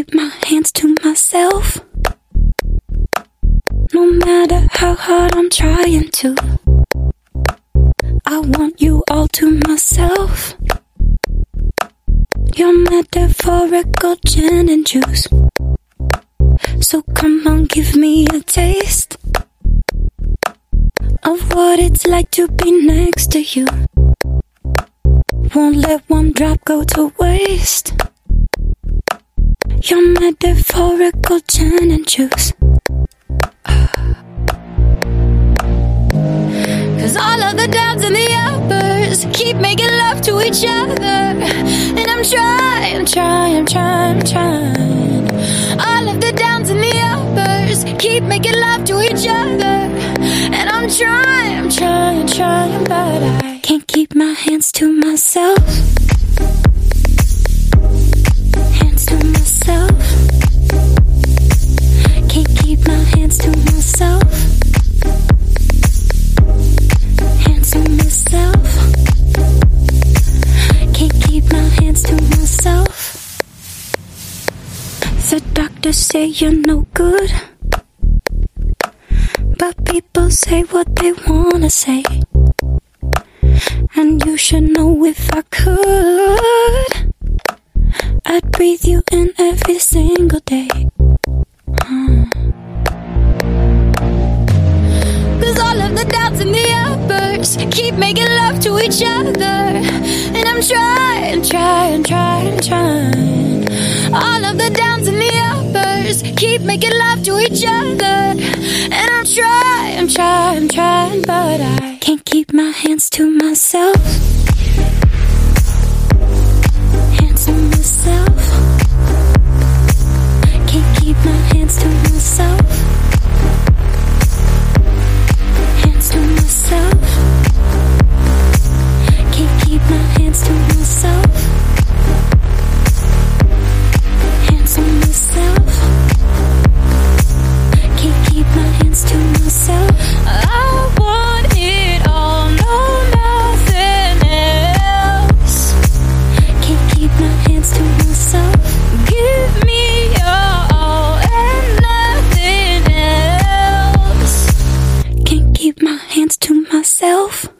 keep my hands to myself. No matter how hard I'm trying to, I want you all to myself. Your metaphorical gin and juice. So come on, give me a taste of what it's like to be next to you. Won't let one drop go to waste. Your metaphorical gin and juice. Cause all of the downs and the uppers keep making love to each other. And I'm trying, trying, trying, trying. All of the downs and the uppers keep making love to each other. And I'm trying, trying, trying, but I can't keep my hands to myself. The say you're no good. But people say what they wanna say. And you should know if I could, I'd breathe you in every single day. Hmm. Cause all of the downs and the uppers keep making love to each other. And I'm trying, trying, trying, trying. Making love to each other. And I'm trying, I'm trying, trying, but I can't keep my hands to myself. myself?